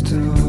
still